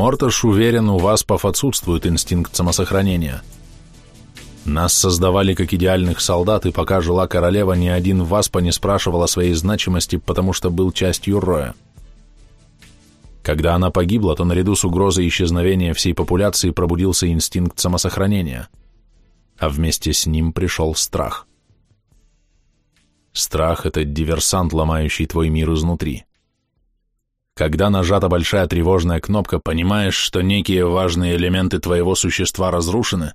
Морташ уверен, у васпов отсутствует инстинкт самосохранения. Нас создавали как идеальных солдат, и пока жила королева, ни один васпа не спрашивал о своей значимости, потому что был частью роя. Когда она погибла, то наряду с угрозой исчезновения всей популяции пробудился инстинкт самосохранения, а вместе с ним пришел страх. Страх — это диверсант, ломающий твой мир изнутри. Когда нажата большая тревожная кнопка, понимаешь, что некие важные элементы твоего существа разрушены,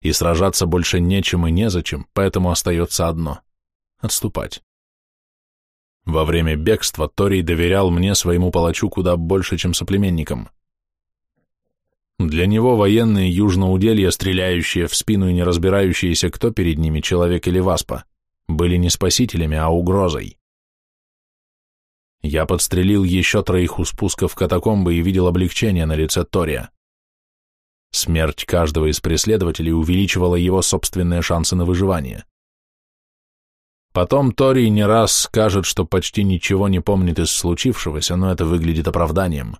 и сражаться больше нечем и незачем, поэтому остается одно — отступать. Во время бегства Торий доверял мне, своему палачу, куда больше, чем соплеменникам. Для него военные южноуделья, стреляющие в спину и не разбирающиеся, кто перед ними, человек или васпа, были не спасителями, а угрозой. Я подстрелил еще троих у спуска в катакомбы и видел облегчение на лице Тория. Смерть каждого из преследователей увеличивала его собственные шансы на выживание. Потом Тори не раз скажет, что почти ничего не помнит из случившегося, но это выглядит оправданием.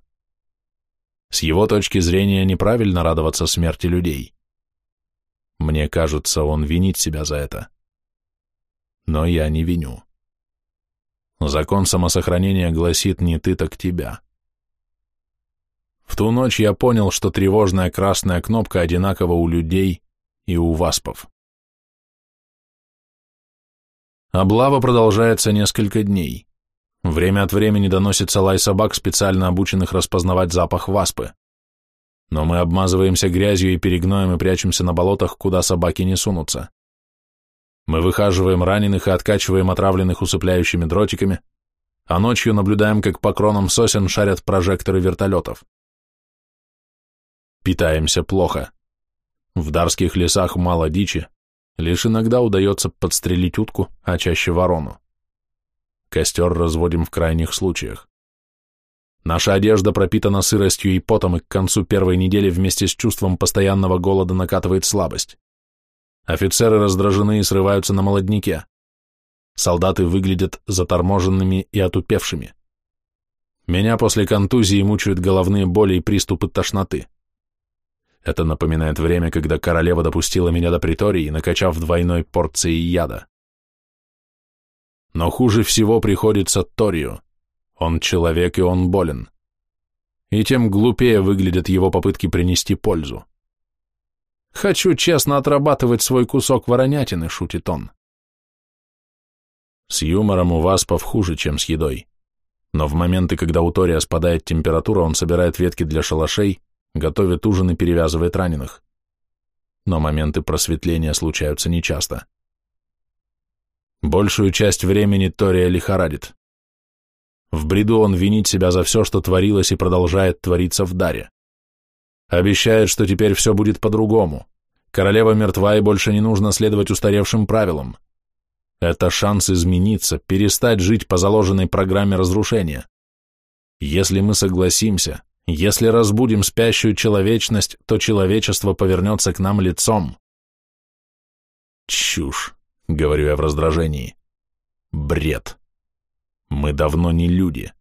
С его точки зрения неправильно радоваться смерти людей. Мне кажется, он винит себя за это. Но я не виню. Закон самосохранения гласит не ты, так тебя. В ту ночь я понял, что тревожная красная кнопка одинакова у людей и у васпов. Облава продолжается несколько дней. Время от времени доносится лай собак, специально обученных распознавать запах васпы. Но мы обмазываемся грязью и перегноем и прячемся на болотах, куда собаки не сунутся. Мы выхаживаем раненых и откачиваем отравленных усыпляющими дротиками, а ночью наблюдаем, как по кронам сосен шарят прожекторы вертолетов. Питаемся плохо. В дарских лесах мало дичи, лишь иногда удается подстрелить утку, а чаще ворону. Костер разводим в крайних случаях. Наша одежда пропитана сыростью и потом, и к концу первой недели вместе с чувством постоянного голода накатывает слабость. Офицеры раздражены и срываются на молодняке. Солдаты выглядят заторможенными и отупевшими. Меня после контузии мучают головные боли и приступы тошноты. Это напоминает время, когда королева допустила меня до притории, накачав двойной порцией яда. Но хуже всего приходится Торию. Он человек, и он болен. И тем глупее выглядят его попытки принести пользу. Хочу честно отрабатывать свой кусок воронятины, шутит он. С юмором у Васпов хуже, чем с едой. Но в моменты, когда у Тория спадает температура, он собирает ветки для шалашей, готовит ужин и перевязывает раненых. Но моменты просветления случаются нечасто. Большую часть времени Тория лихорадит. В бреду он винит себя за все, что творилось и продолжает твориться в даре. Обещает, что теперь все будет по-другому. Королева мертва и больше не нужно следовать устаревшим правилам. Это шанс измениться, перестать жить по заложенной программе разрушения. Если мы согласимся, если разбудим спящую человечность, то человечество повернется к нам лицом. Чушь, говорю я в раздражении. Бред. Мы давно не люди.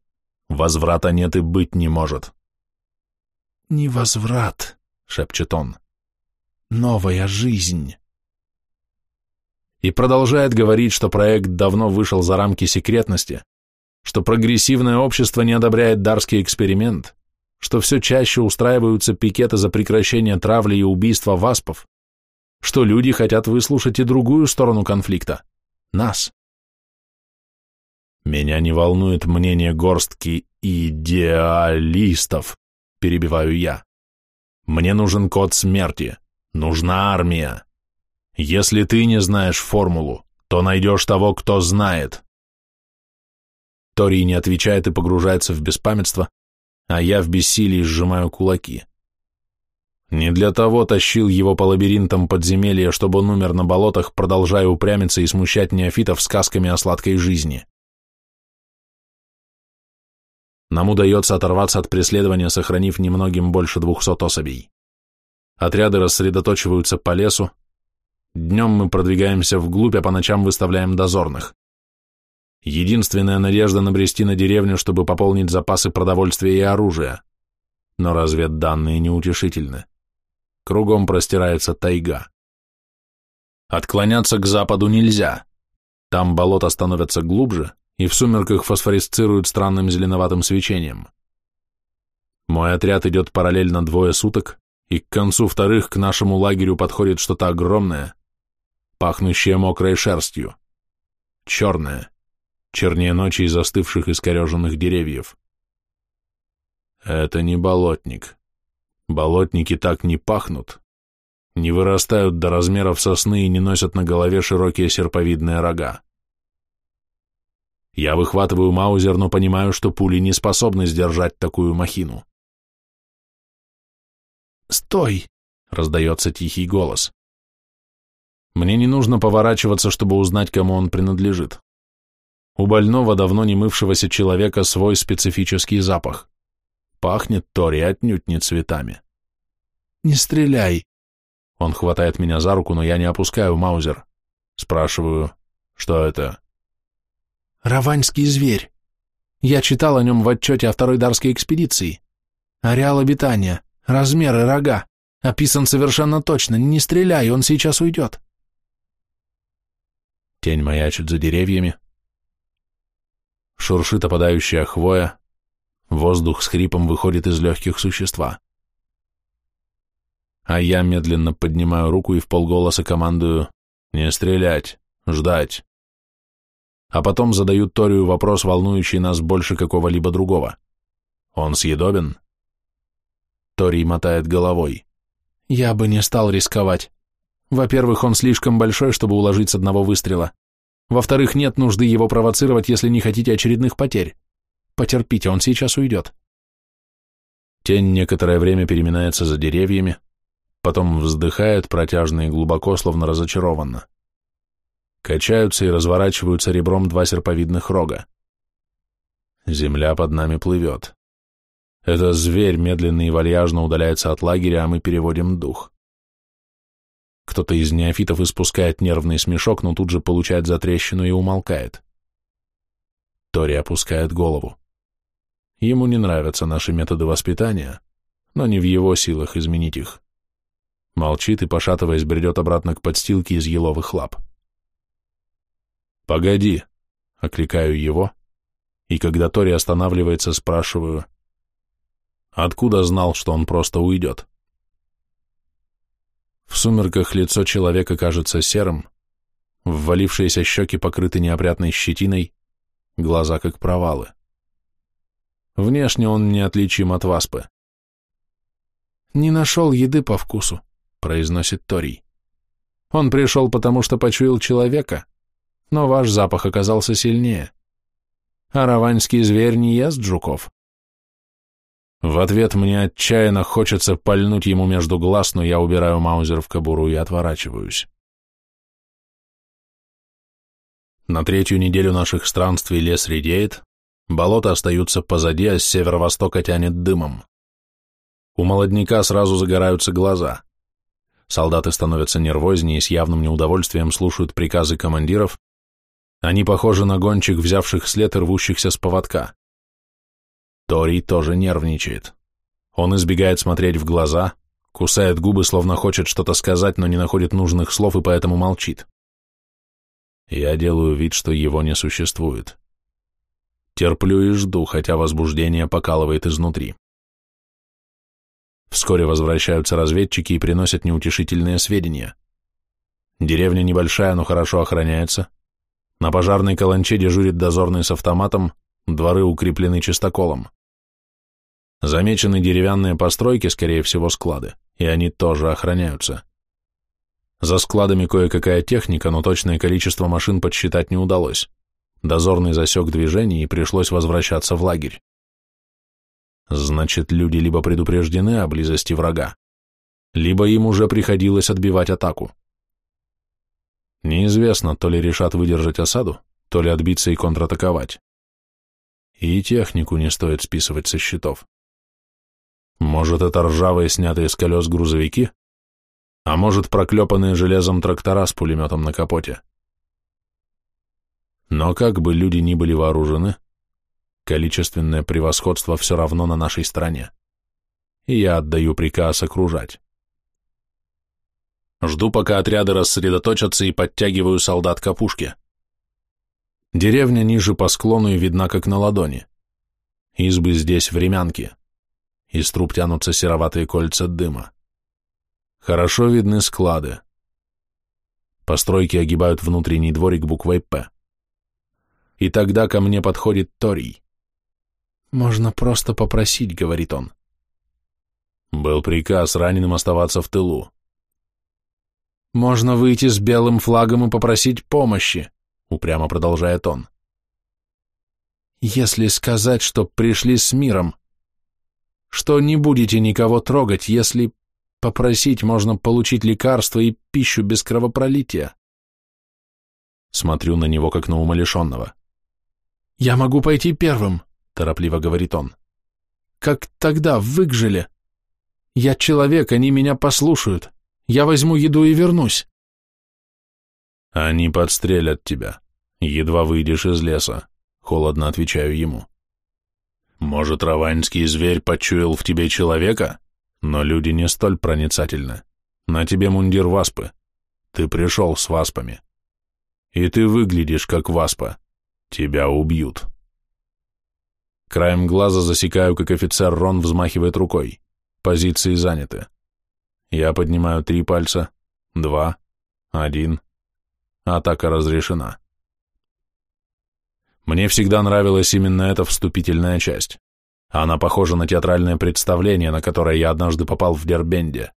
Возврата нет и быть не может не возврат, шепчет он. Новая жизнь. И продолжает говорить, что проект давно вышел за рамки секретности, что прогрессивное общество не одобряет дарский эксперимент, что все чаще устраиваются пикеты за прекращение травли и убийства васпов, что люди хотят выслушать и другую сторону конфликта – нас. Меня не волнует мнение горстки идеалистов, перебиваю я. Мне нужен код смерти. Нужна армия. Если ты не знаешь формулу, то найдешь того, кто знает. Тори не отвечает и погружается в беспамятство, а я в бессилии сжимаю кулаки. Не для того тащил его по лабиринтам подземелья, чтобы он умер на болотах, продолжая упрямиться и смущать неофитов сказками о сладкой жизни. Нам удается оторваться от преследования, сохранив немногим больше двухсот особей. Отряды рассредоточиваются по лесу. Днем мы продвигаемся вглубь, а по ночам выставляем дозорных. Единственная надежда набрести на деревню, чтобы пополнить запасы продовольствия и оружия. но разведданные неутешительны. Кругом простирается тайга. Отклоняться к западу нельзя. Там болота становятся глубже, и в сумерках фосфорисцируют странным зеленоватым свечением. Мой отряд идет параллельно двое суток, и к концу вторых к нашему лагерю подходит что-то огромное, пахнущее мокрой шерстью, черное, чернее ночи и застывших искореженных деревьев. Это не болотник. Болотники так не пахнут, не вырастают до размеров сосны и не носят на голове широкие серповидные рога. Я выхватываю маузер, но понимаю, что пули не способны сдержать такую махину. «Стой!» — раздается тихий голос. Мне не нужно поворачиваться, чтобы узнать, кому он принадлежит. У больного, давно не мывшегося человека свой специфический запах. Пахнет Тори отнюдь не цветами. «Не стреляй!» Он хватает меня за руку, но я не опускаю маузер. Спрашиваю, что это? Раваньский зверь. Я читал о нем в отчете о второй дарской экспедиции. Ареал обитания, размеры, рога. Описан совершенно точно. Не стреляй, он сейчас уйдет. Тень маячит за деревьями. Шуршит опадающая хвоя. Воздух с хрипом выходит из легких существа. А я медленно поднимаю руку и в полголоса командую «Не стрелять, ждать» а потом задают Торию вопрос, волнующий нас больше какого-либо другого. Он съедобен? Тори мотает головой. Я бы не стал рисковать. Во-первых, он слишком большой, чтобы уложить с одного выстрела. Во-вторых, нет нужды его провоцировать, если не хотите очередных потерь. Потерпите, он сейчас уйдет. Тень некоторое время переминается за деревьями, потом вздыхает протяжно и глубоко, словно разочарованно. Качаются и разворачиваются ребром два серповидных рога. Земля под нами плывет. Это зверь медленно и вальяжно удаляется от лагеря, а мы переводим дух. Кто-то из неофитов испускает нервный смешок, но тут же получает затрещину и умолкает. Тори опускает голову. Ему не нравятся наши методы воспитания, но не в его силах изменить их. Молчит и, пошатываясь, бредет обратно к подстилке из еловых лап. «Погоди!» — окликаю его, и когда Тори останавливается, спрашиваю, откуда знал, что он просто уйдет? В сумерках лицо человека кажется серым, ввалившиеся щеки покрыты неопрятной щетиной, глаза как провалы. Внешне он неотличим от васпы. «Не нашел еды по вкусу», — произносит Торий. «Он пришел, потому что почуял человека, но ваш запах оказался сильнее. А раваньский зверь не ест жуков. В ответ мне отчаянно хочется пальнуть ему между глаз, но я убираю маузер в кобуру и отворачиваюсь. На третью неделю наших странствий лес редеет, болота остаются позади, а с северо-востока тянет дымом. У молодняка сразу загораются глаза. Солдаты становятся нервознее и с явным неудовольствием слушают приказы командиров, они похожи на гончих, взявших след и рвущихся с поводка. Тори тоже нервничает. Он избегает смотреть в глаза, кусает губы, словно хочет что-то сказать, но не находит нужных слов и поэтому молчит. Я делаю вид, что его не существует. Терплю и жду, хотя возбуждение покалывает изнутри. Вскоре возвращаются разведчики и приносят неутешительные сведения. Деревня небольшая, но хорошо охраняется, на пожарной каланче дежурит дозорный с автоматом, дворы укреплены чистоколом. Замечены деревянные постройки, скорее всего, склады, и они тоже охраняются. За складами кое-какая техника, но точное количество машин подсчитать не удалось. Дозорный засек движение, и пришлось возвращаться в лагерь. Значит, люди либо предупреждены о близости врага, либо им уже приходилось отбивать атаку. Неизвестно, то ли решат выдержать осаду, то ли отбиться и контратаковать. И технику не стоит списывать со счетов. Может, это ржавые, снятые с колес грузовики? А может, проклепанные железом трактора с пулеметом на капоте? Но как бы люди ни были вооружены, количественное превосходство все равно на нашей стороне. и я отдаю приказ окружать. Жду, пока отряды рассредоточатся и подтягиваю солдат к опушке. Деревня ниже по склону и видна как на ладони. Избы здесь времянки. Из труб тянутся сероватые кольца дыма. Хорошо видны склады. Постройки огибают внутренний дворик буквой «П». И тогда ко мне подходит Торий. «Можно просто попросить», — говорит он. Был приказ раненым оставаться в тылу. «Можно выйти с белым флагом и попросить помощи», — упрямо продолжает он. «Если сказать, что пришли с миром, что не будете никого трогать, если попросить, можно получить лекарства и пищу без кровопролития». Смотрю на него, как на умалишенного. «Я могу пойти первым», — торопливо говорит он. «Как тогда, в Игжиле. Я человек, они меня послушают. Я возьму еду и вернусь». «Они подстрелят тебя, едва выйдешь из леса», — холодно отвечаю ему. «Может, раваньский зверь почуял в тебе человека? Но люди не столь проницательны. На тебе мундир васпы. Ты пришел с васпами. И ты выглядишь как васпа. Тебя убьют». Краем глаза засекаю, как офицер Рон взмахивает рукой. Позиции заняты. Я поднимаю три пальца, два, один. Атака разрешена. Мне всегда нравилась именно эта вступительная часть. Она похожа на театральное представление, на которое я однажды попал в Дербенде.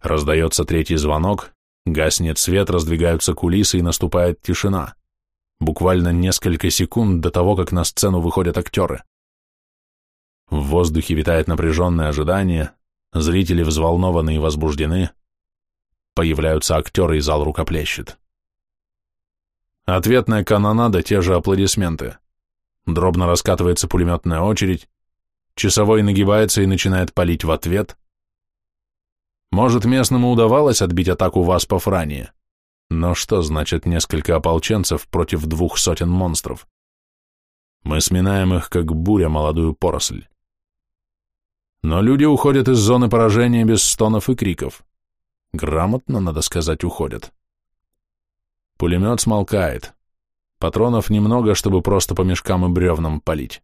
Раздается третий звонок, гаснет свет, раздвигаются кулисы и наступает тишина буквально несколько секунд до того, как на сцену выходят актеры. В воздухе витает напряженное ожидание, зрители взволнованы и возбуждены, появляются актеры и зал рукоплещет. Ответная канонада, те же аплодисменты. Дробно раскатывается пулеметная очередь, часовой нагибается и начинает палить в ответ. Может, местному удавалось отбить атаку васпов ранее? Но что значит несколько ополченцев против двух сотен монстров? Мы сминаем их, как буря, молодую поросль. Но люди уходят из зоны поражения без стонов и криков. Грамотно, надо сказать, уходят. Пулемет смолкает. Патронов немного, чтобы просто по мешкам и бревнам палить.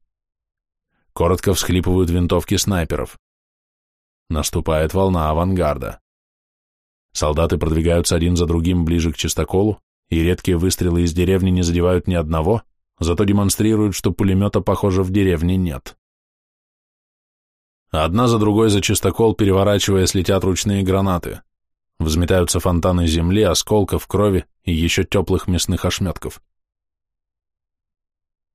Коротко всхлипывают винтовки снайперов. Наступает волна авангарда. Солдаты продвигаются один за другим ближе к чистоколу, и редкие выстрелы из деревни не задевают ни одного, зато демонстрируют, что пулемета, похоже, в деревне нет. Одна за другой за чистокол, переворачиваясь, летят ручные гранаты. Взметаются фонтаны земли, осколков, крови и еще теплых мясных ошметков.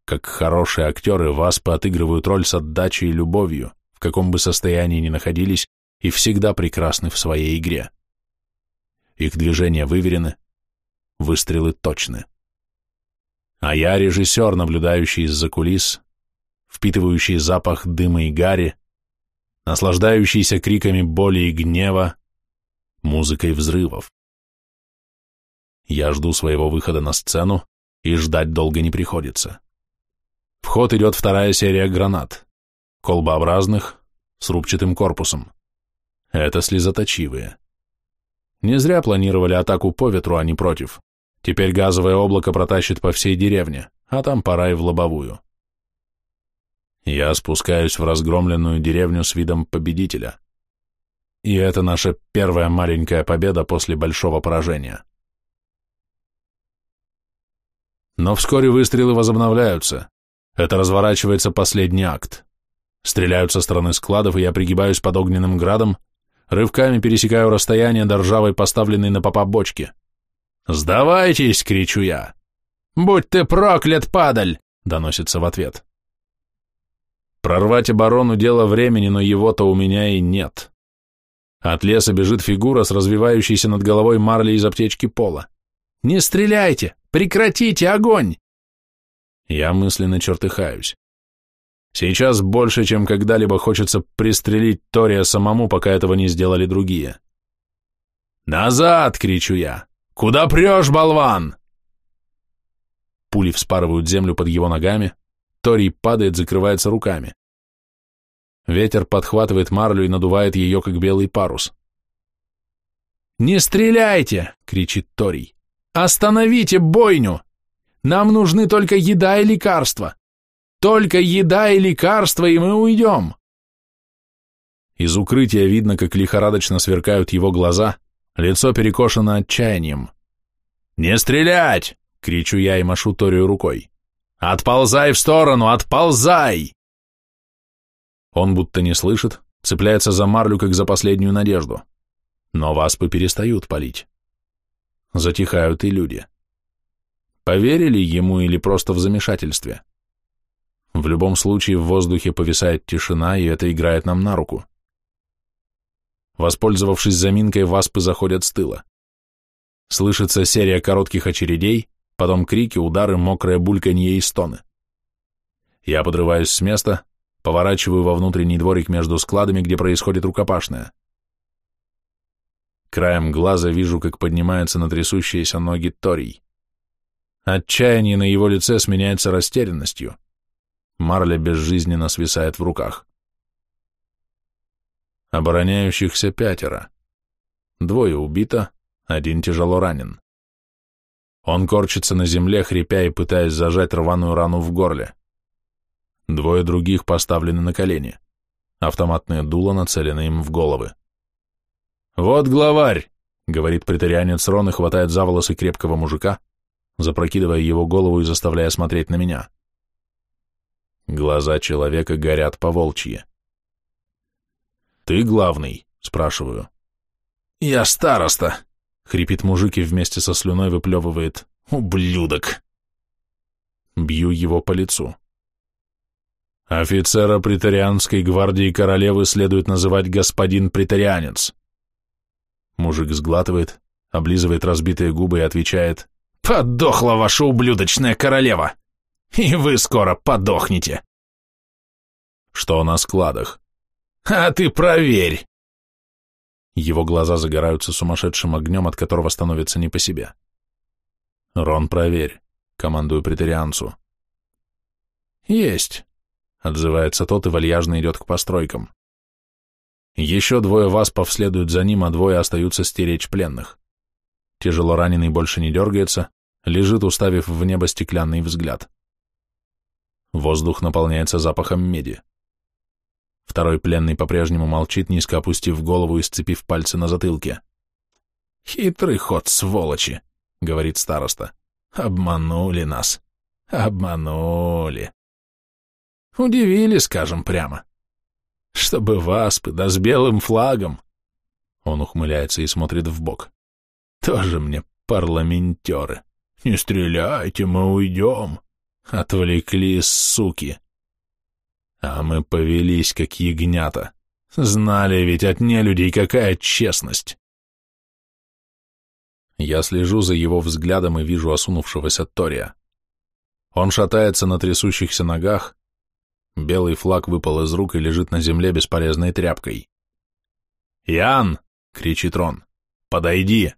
Как хорошие актеры, васпы отыгрывают роль с отдачей и любовью, в каком бы состоянии ни находились, и всегда прекрасны в своей игре. Их движения выверены, выстрелы точны. А я режиссер, наблюдающий из-за кулис, впитывающий запах дыма и гари, наслаждающийся криками боли и гнева, музыкой взрывов. Я жду своего выхода на сцену, и ждать долго не приходится. В ход идет вторая серия гранат, колбообразных, с рубчатым корпусом. Это слезоточивые. Не зря планировали атаку по ветру, а не против. Теперь газовое облако протащит по всей деревне, а там пора и в лобовую. Я спускаюсь в разгромленную деревню с видом победителя. И это наша первая маленькая победа после большого поражения. Но вскоре выстрелы возобновляются. Это разворачивается последний акт. Стреляют со стороны складов, и я пригибаюсь под огненным градом, Рывками пересекаю расстояние до ржавой поставленной на попа бочки. «Сдавайтесь!» — кричу я. «Будь ты проклят, падаль!» — доносится в ответ. Прорвать оборону — дело времени, но его-то у меня и нет. От леса бежит фигура с развивающейся над головой марли из аптечки пола. «Не стреляйте! Прекратите огонь!» Я мысленно чертыхаюсь. Сейчас больше, чем когда-либо хочется пристрелить Тория самому, пока этого не сделали другие. «Назад!» — кричу я. «Куда прешь, болван?» Пули вспарывают землю под его ногами, Торий падает, закрывается руками. Ветер подхватывает марлю и надувает ее, как белый парус. «Не стреляйте!» — кричит Торий. «Остановите бойню! Нам нужны только еда и лекарства! Только еда и лекарства, и мы уйдем!» Из укрытия видно, как лихорадочно сверкают его глаза, лицо перекошено отчаянием. «Не стрелять!» — кричу я и машу Торию рукой. «Отползай в сторону! Отползай!» Он будто не слышит, цепляется за марлю, как за последнюю надежду. Но васпы перестают палить. Затихают и люди. Поверили ему или просто в замешательстве? В любом случае в воздухе повисает тишина, и это играет нам на руку. Воспользовавшись заминкой, васпы заходят с тыла. Слышится серия коротких очередей, потом крики, удары, мокрое бульканье и стоны. Я подрываюсь с места, Поворачиваю во внутренний дворик между складами, где происходит рукопашная. Краем глаза вижу, как поднимаются на трясущиеся ноги Торий. Отчаяние на его лице сменяется растерянностью. Марля безжизненно свисает в руках. Обороняющихся пятеро. Двое убито, один тяжело ранен. Он корчится на земле, хрипя и пытаясь зажать рваную рану в горле. Двое других поставлены на колени. Автоматные дула нацелены им в головы. «Вот главарь!» — говорит претарианец Рон и хватает за волосы крепкого мужика, запрокидывая его голову и заставляя смотреть на меня. Глаза человека горят по-волчьи. «Ты главный?» — спрашиваю. «Я староста!» — хрипит мужик и вместе со слюной выплевывает. «Ублюдок!» Бью его по лицу. Офицера претарианской гвардии королевы следует называть господин претарианец. Мужик сглатывает, облизывает разбитые губы и отвечает «Подохла ваша ублюдочная королева! И вы скоро подохнете!» «Что на складах?» «А ты проверь!» Его глаза загораются сумасшедшим огнем, от которого становится не по себе. «Рон, проверь», — командую претарианцу. «Есть!» отзывается тот и вальяжно идет к постройкам. Еще двое васпов следуют за ним, а двое остаются стеречь пленных. Тяжело раненый больше не дергается, лежит, уставив в небо стеклянный взгляд. Воздух наполняется запахом меди. Второй пленный по-прежнему молчит, низко опустив голову и сцепив пальцы на затылке. «Хитрый ход, сволочи!» — говорит староста. «Обманули нас! Обманули!» Удивили, скажем прямо. Чтобы васпы, да с белым флагом. Он ухмыляется и смотрит в бок. Тоже мне парламентеры. Не стреляйте, мы уйдем. Отвлекли, суки. А мы повелись, как ягнята. Знали ведь от нелюдей какая честность. Я слежу за его взглядом и вижу осунувшегося Тория. Он шатается на трясущихся ногах, Белый флаг выпал из рук и лежит на земле бесполезной тряпкой. «Ян!» — кричит Рон. «Подойди!»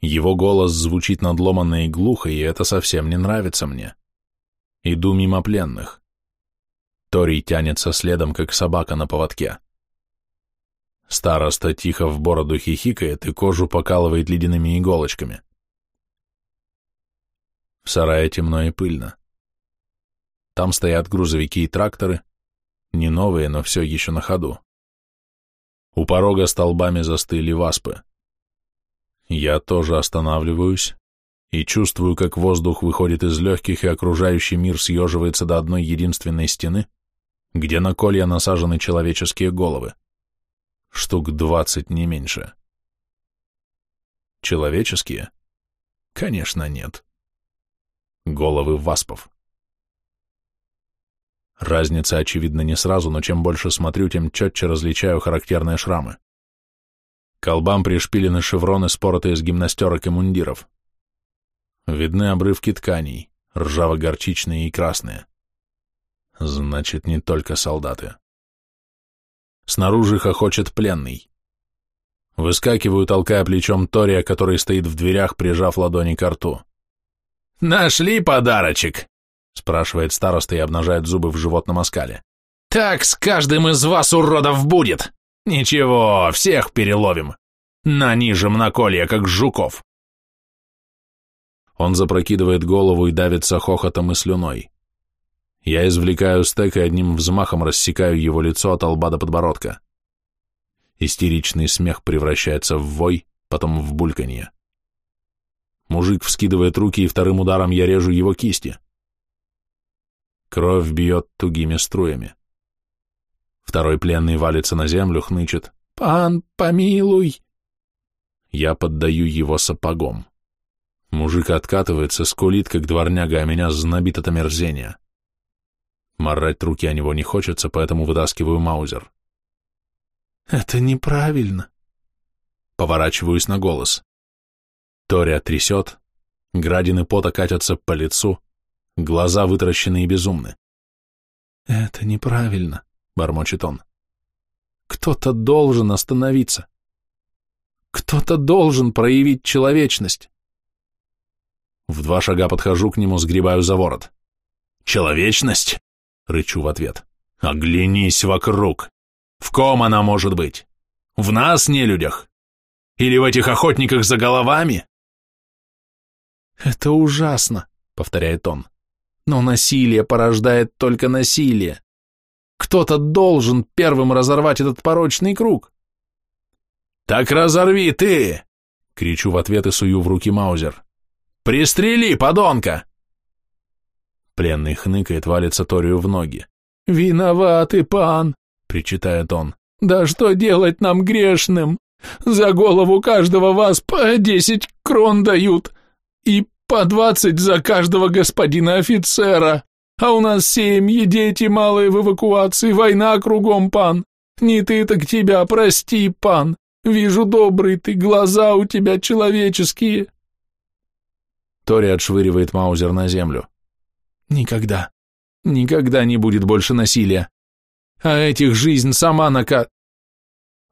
Его голос звучит надломанно и глухо, и это совсем не нравится мне. Иду мимо пленных. Тори тянется следом, как собака на поводке. Староста тихо в бороду хихикает и кожу покалывает ледяными иголочками. В сарае темно и пыльно. Там стоят грузовики и тракторы, не новые, но все еще на ходу. У порога столбами застыли васпы. Я тоже останавливаюсь и чувствую, как воздух выходит из легких, и окружающий мир съеживается до одной единственной стены, где на колья насажены человеческие головы. Штук двадцать, не меньше. Человеческие? Конечно, нет. Головы васпов. Разница очевидна не сразу, но чем больше смотрю, тем четче различаю характерные шрамы. Колбам пришпилены шевроны, споротые с гимнастерок и мундиров. Видны обрывки тканей, ржаво-горчичные и красные. Значит, не только солдаты. Снаружи хохочет пленный. Выскакиваю, толкая плечом Тория, который стоит в дверях, прижав ладони к рту. «Нашли подарочек!» спрашивает староста и обнажает зубы в животном оскале. Так с каждым из вас, уродов, будет. Ничего, всех переловим. Нанижем на колья, как жуков. Он запрокидывает голову и давится хохотом и слюной. Я извлекаю стек и одним взмахом рассекаю его лицо от лба до подбородка. Истеричный смех превращается в вой, потом в бульканье. Мужик вскидывает руки, и вторым ударом я режу его кисти. Кровь бьет тугими струями. Второй пленный валится на землю, хнычет. «Пан, помилуй!» Я поддаю его сапогом. Мужик откатывается, скулит, как дворняга, а меня знобит от омерзения. Марать руки о него не хочется, поэтому вытаскиваю маузер. «Это неправильно». Поворачиваюсь на голос. Тория трясет, градины пота катятся по лицу, глаза вытаращены и безумны. «Это неправильно», — бормочет он. «Кто-то должен остановиться. Кто-то должен проявить человечность». В два шага подхожу к нему, сгребаю за ворот. «Человечность?» — рычу в ответ. «Оглянись вокруг. В ком она может быть? В нас, не людях? Или в этих охотниках за головами?» «Это ужасно», — повторяет он. «Но насилие порождает только насилие. Кто-то должен первым разорвать этот порочный круг». «Так разорви ты!» — кричу в ответ и сую в руки Маузер. «Пристрели, подонка!» Пленный хныкает, валится Торию в ноги. «Виноваты, пан!» — причитает он. «Да что делать нам грешным? За голову каждого вас по десять крон дают, и по двадцать за каждого господина офицера. А у нас семьи, дети малые в эвакуации, война кругом, пан. Не ты, так тебя, прости, пан. Вижу, добрый ты, глаза у тебя человеческие. Тори отшвыривает Маузер на землю. Никогда, никогда не будет больше насилия. А этих жизнь сама нака...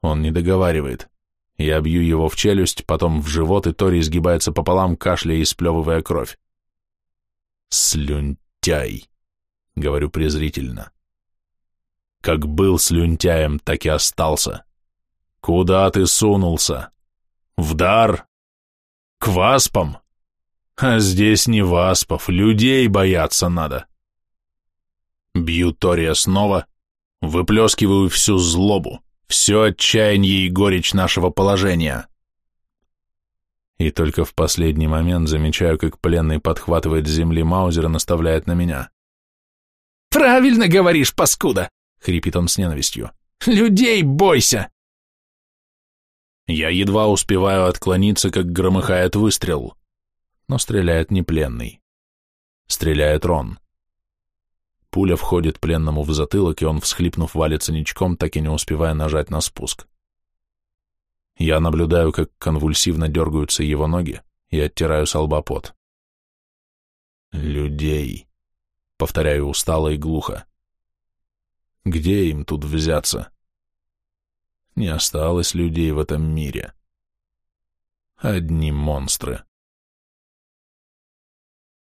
Он не договаривает. Я бью его в челюсть, потом в живот, и Тори изгибается пополам, кашляя и сплевывая кровь. «Слюнтяй», — говорю презрительно. «Как был слюнтяем, так и остался. Куда ты сунулся? В дар? К васпам? А здесь не васпов, людей бояться надо». Бью Тория снова, выплескиваю всю злобу все отчаяние и горечь нашего положения. И только в последний момент замечаю, как пленный подхватывает с земли Маузер и наставляет на меня. «Правильно говоришь, паскуда!» — хрипит он с ненавистью. «Людей бойся!» Я едва успеваю отклониться, как громыхает выстрел. Но стреляет не пленный. Стреляет Рон. Пуля входит пленному в затылок, и он, всхлипнув, валится ничком, так и не успевая нажать на спуск. Я наблюдаю, как конвульсивно дергаются его ноги, и оттираю с лба пот. «Людей», — повторяю устало и глухо. «Где им тут взяться?» Не осталось людей в этом мире. Одни монстры.